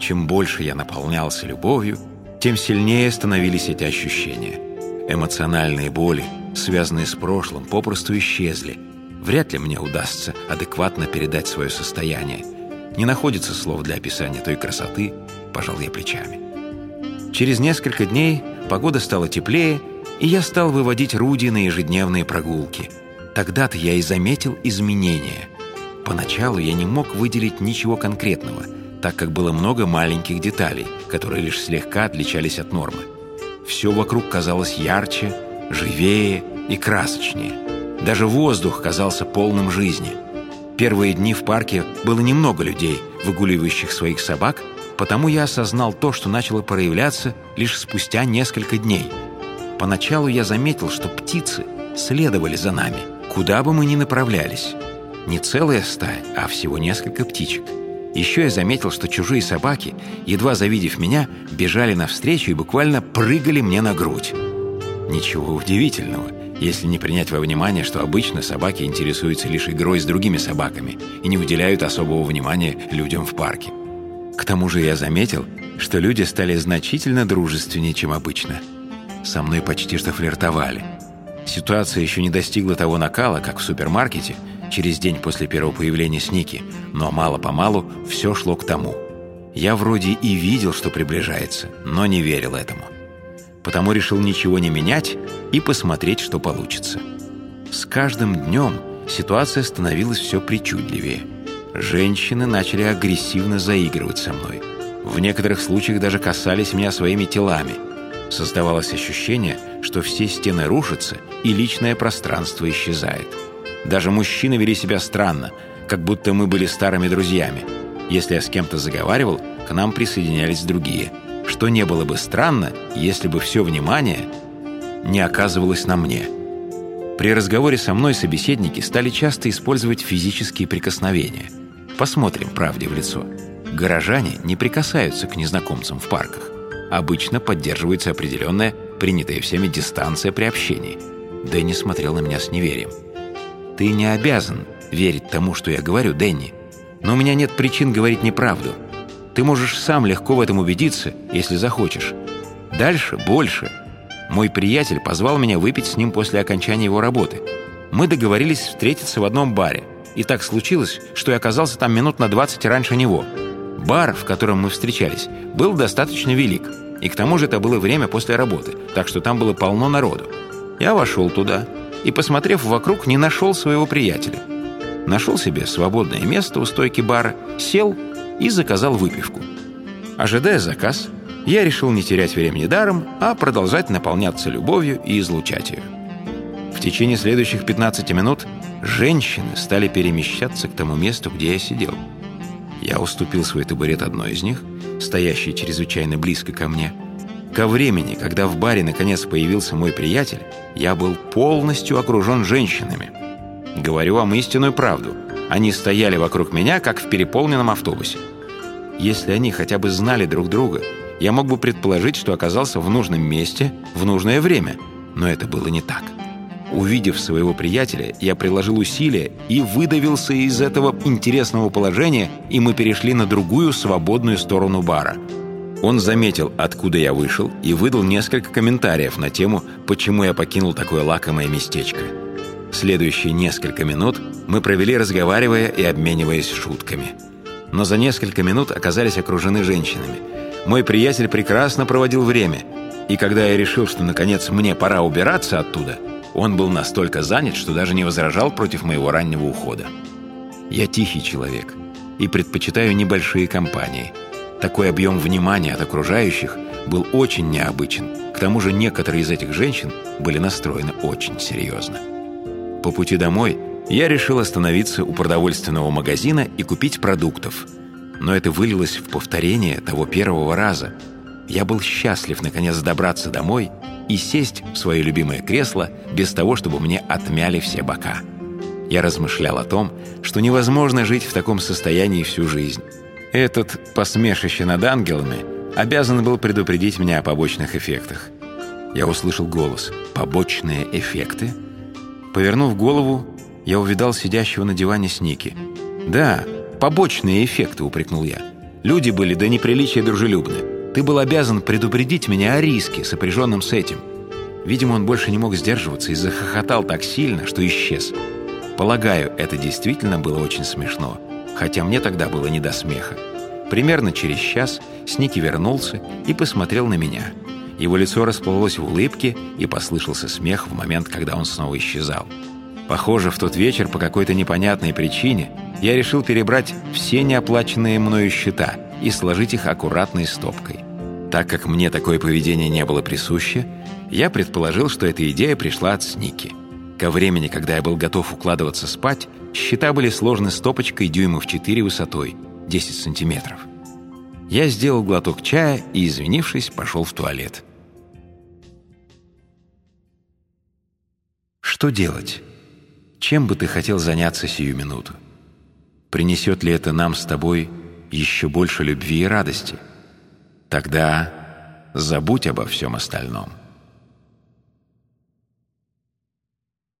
Чем больше я наполнялся любовью, тем сильнее становились эти ощущения. Эмоциональные боли, связанные с прошлым, попросту исчезли. Вряд ли мне удастся адекватно передать свое состояние. Не находится слов для описания той красоты, пожал я плечами. Через несколько дней погода стала теплее, и я стал выводить Руди на ежедневные прогулки. Тогда-то я и заметил изменения. Поначалу я не мог выделить ничего конкретного, так как было много маленьких деталей, которые лишь слегка отличались от нормы. Все вокруг казалось ярче, живее и красочнее. Даже воздух казался полным жизни. Первые дни в парке было немного людей, выгуливающих своих собак, потому я осознал то, что начало проявляться лишь спустя несколько дней – Поначалу я заметил, что птицы следовали за нами, куда бы мы ни направлялись. Не целая стая, а всего несколько птичек. Еще я заметил, что чужие собаки, едва завидев меня, бежали навстречу и буквально прыгали мне на грудь. Ничего удивительного, если не принять во внимание, что обычно собаки интересуются лишь игрой с другими собаками и не уделяют особого внимания людям в парке. К тому же я заметил, что люди стали значительно дружественнее, чем обычно – со мной почти что флиртовали. Ситуация еще не достигла того накала, как в супермаркете, через день после первого появления Сники, но мало-помалу все шло к тому. Я вроде и видел, что приближается, но не верил этому. Потому решил ничего не менять и посмотреть, что получится. С каждым днем ситуация становилась все причудливее. Женщины начали агрессивно заигрывать со мной. В некоторых случаях даже касались меня своими телами – Создавалось ощущение, что все стены рушатся и личное пространство исчезает. Даже мужчины вели себя странно, как будто мы были старыми друзьями. Если я с кем-то заговаривал, к нам присоединялись другие. Что не было бы странно, если бы все внимание не оказывалось на мне. При разговоре со мной собеседники стали часто использовать физические прикосновения. Посмотрим правде в лицо. Горожане не прикасаются к незнакомцам в парках обычно поддерживается определенная, принятая всеми дистанция при общении. Дэнни смотрел на меня с неверием. «Ты не обязан верить тому, что я говорю, Дэнни. Но у меня нет причин говорить неправду. Ты можешь сам легко в этом убедиться, если захочешь. Дальше больше. Мой приятель позвал меня выпить с ним после окончания его работы. Мы договорились встретиться в одном баре. И так случилось, что я оказался там минут на 20 раньше него. Бар, в котором мы встречались, был достаточно велик. И к тому же это было время после работы, так что там было полно народу. Я вошел туда и, посмотрев вокруг, не нашел своего приятеля. Нашел себе свободное место у стойки бара, сел и заказал выпивку. Ожидая заказ, я решил не терять времени даром, а продолжать наполняться любовью и излучать ее. В течение следующих 15 минут женщины стали перемещаться к тому месту, где я сидел – я уступил свой табурет одной из них, стоящей чрезвычайно близко ко мне. Ко времени, когда в баре наконец появился мой приятель, я был полностью окружен женщинами. Говорю вам истинную правду. Они стояли вокруг меня, как в переполненном автобусе. Если они хотя бы знали друг друга, я мог бы предположить, что оказался в нужном месте в нужное время. Но это было не так. Увидев своего приятеля, я приложил усилия и выдавился из этого интересного положения, и мы перешли на другую свободную сторону бара. Он заметил, откуда я вышел, и выдал несколько комментариев на тему, почему я покинул такое лакомое местечко. Следующие несколько минут мы провели, разговаривая и обмениваясь шутками. Но за несколько минут оказались окружены женщинами. Мой приятель прекрасно проводил время, и когда я решил, что наконец мне пора убираться оттуда – он был настолько занят, что даже не возражал против моего раннего ухода. Я тихий человек и предпочитаю небольшие компании. Такой объем внимания от окружающих был очень необычен. К тому же некоторые из этих женщин были настроены очень серьезно. По пути домой я решил остановиться у продовольственного магазина и купить продуктов. Но это вылилось в повторение того первого раза. Я был счастлив наконец добраться домой и сесть в свое любимое кресло без того, чтобы мне отмяли все бока. Я размышлял о том, что невозможно жить в таком состоянии всю жизнь. Этот посмешище над ангелами обязан был предупредить меня о побочных эффектах. Я услышал голос «Побочные эффекты?» Повернув голову, я увидал сидящего на диване Сники. «Да, побочные эффекты», — упрекнул я. Люди были до неприличия дружелюбны. Ты был обязан предупредить меня о риске, сопряженном с этим. Видимо, он больше не мог сдерживаться и захохотал так сильно, что исчез. Полагаю, это действительно было очень смешно, хотя мне тогда было не до смеха. Примерно через час Сники вернулся и посмотрел на меня. Его лицо расплылось в улыбке, и послышался смех в момент, когда он снова исчезал. Похоже, в тот вечер по какой-то непонятной причине я решил перебрать все неоплаченные мною счета и сложить их аккуратной стопкой. Так как мне такое поведение не было присуще, я предположил, что эта идея пришла от Сники. Ко времени, когда я был готов укладываться спать, счета были сложены стопочкой дюймов 4 высотой, 10 сантиметров. Я сделал глоток чая и, извинившись, пошел в туалет. Что делать? Чем бы ты хотел заняться сию минуту? Принесет ли это нам с тобой еще больше любви и радости? Тогда забудь обо всем остальном.